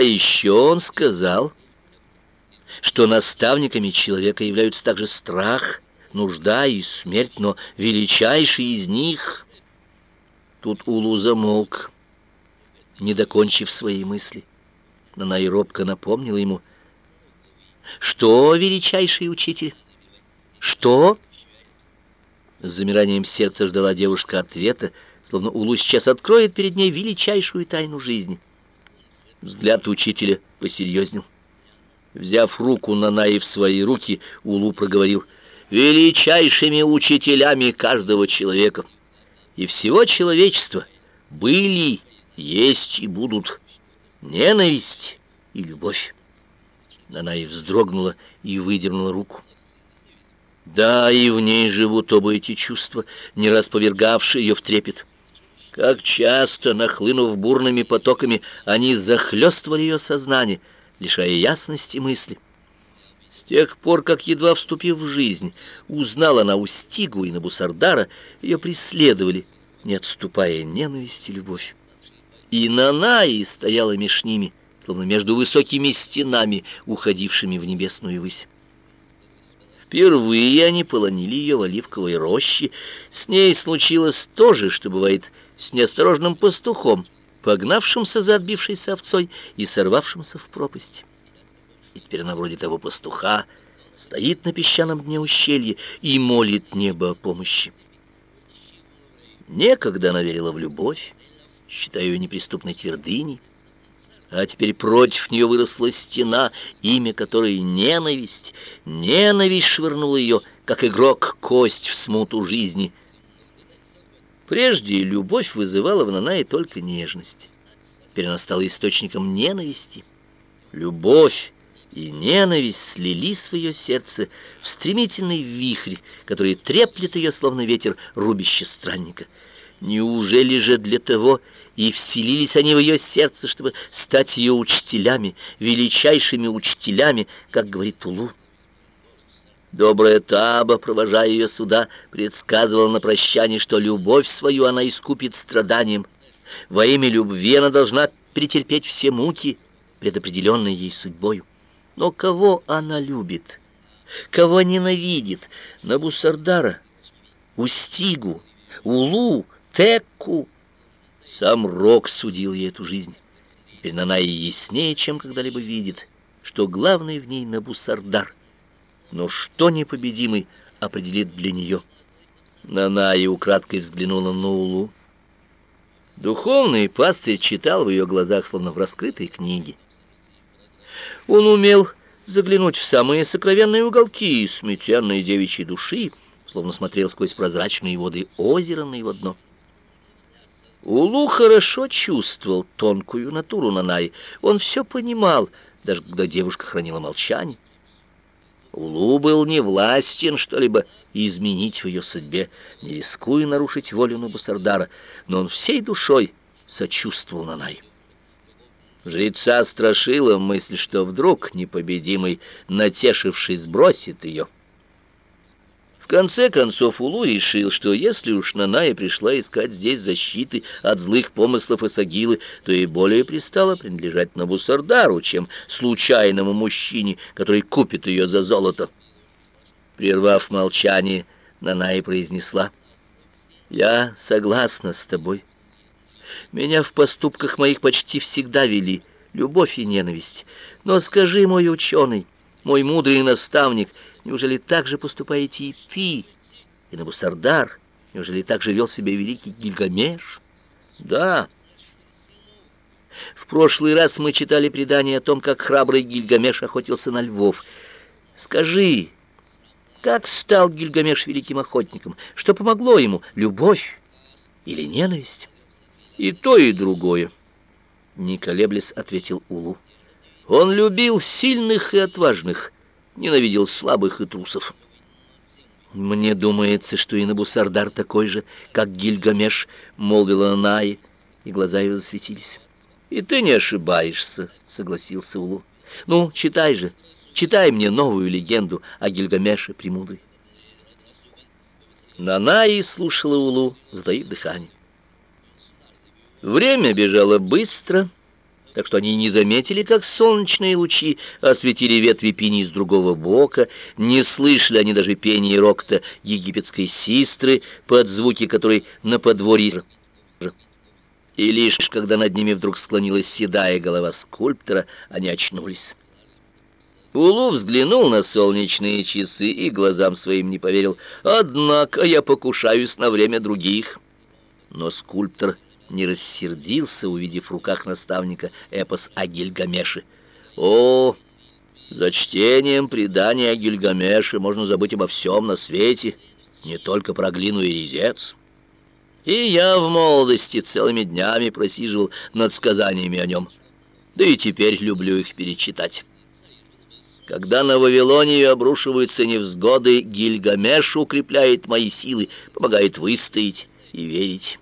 А еще он сказал, что наставниками человека являются также страх, нужда и смерть, но величайший из них... Тут Улу замолк, не докончив своей мысли. Нанай робко напомнила ему, что величайший учитель? Что? С замиранием сердца ждала девушка ответа, словно Улу сейчас откроет перед ней величайшую тайну жизни. Взгляд учителя посерьезнел. Взяв руку Нанаи в свои руки, Улу проговорил «Величайшими учителями каждого человека и всего человечества были, есть и будут ненависть и любовь». Нанаи вздрогнула и выдернула руку. Да, и в ней живут оба эти чувства, не раз повергавшие ее в трепет. Как часто, нахлынув бурными потоками, они захлестывали ее сознание, лишая ясности мысли. С тех пор, как, едва вступив в жизнь, узнала она у Стигу и Набусардара, ее преследовали, не отступая ненависть и любовь. И Нанаи стояла меж ними, словно между высокими стенами, уходившими в небесную высь. Впервые они полонили ее в оливковой роще. С ней случилось то же, что бывает с неосторожным пастухом, погнавшимся за отбившейся овцой и сорвавшимся в пропасть. И теперь она вроде того пастуха стоит на песчаном дне ущелья и молит небо о помощи. Некогда она верила в любовь, считая ее неприступной твердыней, а теперь против нее выросла стена, имя которой ненависть. Ненависть швырнула ее, как игрок кость в смуту жизни. Прежде любовь вызывала в Нанае только нежность. Теперь она стала источником ненависти. Любовь и ненависть слились в ее сердце в стремительный вихрь, который треплет ее, словно ветер, рубище странника. Неужели же для того и вселились они в ее сердце, чтобы стать ее учителями, величайшими учителями, как говорит Тулу? Добрая Таба, провожая ее сюда, предсказывала на прощание, что любовь свою она искупит страданием. Во имя любви она должна претерпеть все муки, предопределенные ей судьбою. Но кого она любит? Кого ненавидит? Набусардара, Устигу, Улу, Текку. Сам Рок судил ей эту жизнь. Теперь она и яснее, чем когда-либо видит, что главный в ней Набусардар. Но что непобедимый определит для нее? Наная украдкой взглянула на Улу. Духовный пастырь читал в ее глазах, словно в раскрытой книге. Он умел заглянуть в самые сокровенные уголки сметенной девичьей души, словно смотрел сквозь прозрачные воды озера на его дно. Улу хорошо чувствовал тонкую натуру Нанай. Он все понимал, даже когда девушка хранила молчание. Улу был не властен что-либо изменить в ее судьбе, не рискуя нарушить волю Набусардара, но он всей душой сочувствовал Нанай. Жреца страшила мысль, что вдруг непобедимый, натешившись, бросит ее конце концов Улу решил, что если уж Наная пришла искать здесь защиты от злых помыслов Исагилы, то и более пристало принадлежать Набусардару, чем случайному мужчине, который купит ее за золото. Прервав молчание, Наная произнесла, «Я согласна с тобой. Меня в поступках моих почти всегда вели любовь и ненависть. Но скажи, мой ученый, мой мудрый наставник, — Неужели так же поступаете и ты, и Набусардар? Неужели так же вел себя великий Гильгамеш? Да. В прошлый раз мы читали предание о том, как храбрый Гильгамеш охотился на львов. Скажи, как стал Гильгамеш великим охотником? Что помогло ему, любовь или ненависть? И то, и другое. Не колеблясь, ответил Улу. Он любил сильных и отважных, ненавидел слабых и трусов. «Мне думается, что и Набусардар такой же, как Гильгамеш», — молвила Наи, и глаза ее засветились. «И ты не ошибаешься», — согласился Улу. «Ну, читай же, читай мне новую легенду о Гильгамеше Премудрой». Нанаи слушала Улу, затаив дыхание. Время бежало быстро, так что они не заметили, как солнечные лучи осветили ветви пини с другого бока, не слышали они даже пения рокта египетской систры, под звуки которой на подворье... И лишь когда над ними вдруг склонилась седая голова скульптора, они очнулись. Улу взглянул на солнечные часы и глазам своим не поверил. «Однако я покушаюсь на время других». Но скульптор не рассердился, увидев в руках наставника эпос о Гильгамеше. «О, за чтением предания о Гильгамеше можно забыть обо всем на свете, не только про глину и резец». И я в молодости целыми днями просиживал над сказаниями о нем. Да и теперь люблю их перечитать. Когда на Вавилонию обрушиваются невзгоды, Гильгамеш укрепляет мои силы, помогает выстоять и верить.